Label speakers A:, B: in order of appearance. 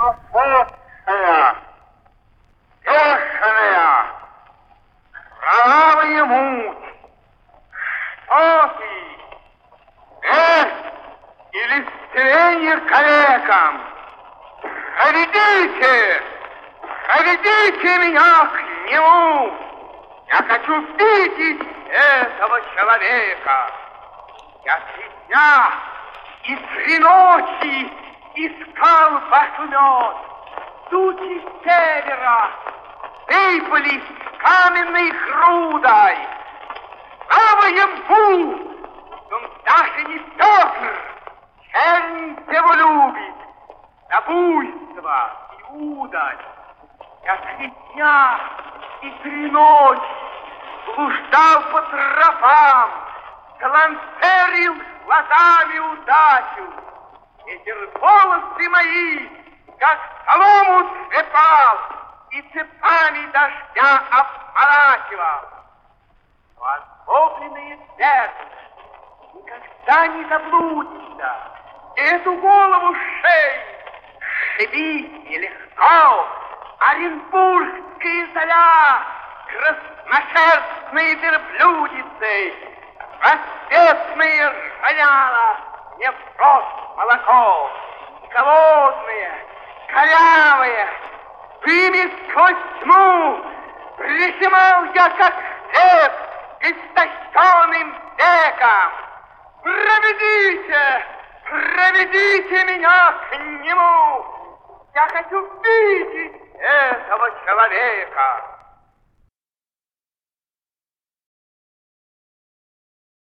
A: сумасшедшая, бешеная, кровавая муть. Что ты? Смерть или стеление калекам? Проведите, проведите меня к нему. Я хочу видеть этого человека. Я три дня и три ночи искал ваш мед. Тучи севера сыпались каменной грудой. Слава ему! Он даже не Петр, чернь его любит, на буйство и удаль. Я три дня и три ночи блуждал по тропам, галантерил глазами удачу. Ветер волосы мои, как солому трепал, и цепами дождя обморачивал. Но озлобленное сердце никогда не заблудится. Эту голову шеи шибить нелегко. Оренбургская заря, красношерстные верблюдицы, рассветные рояла, не просто молоко, голодные, корявые, ими сквозь тьму прижимал я, как хлеб, истощенным веком. Проведите, проведите меня к нему. Я хочу видеть этого человека.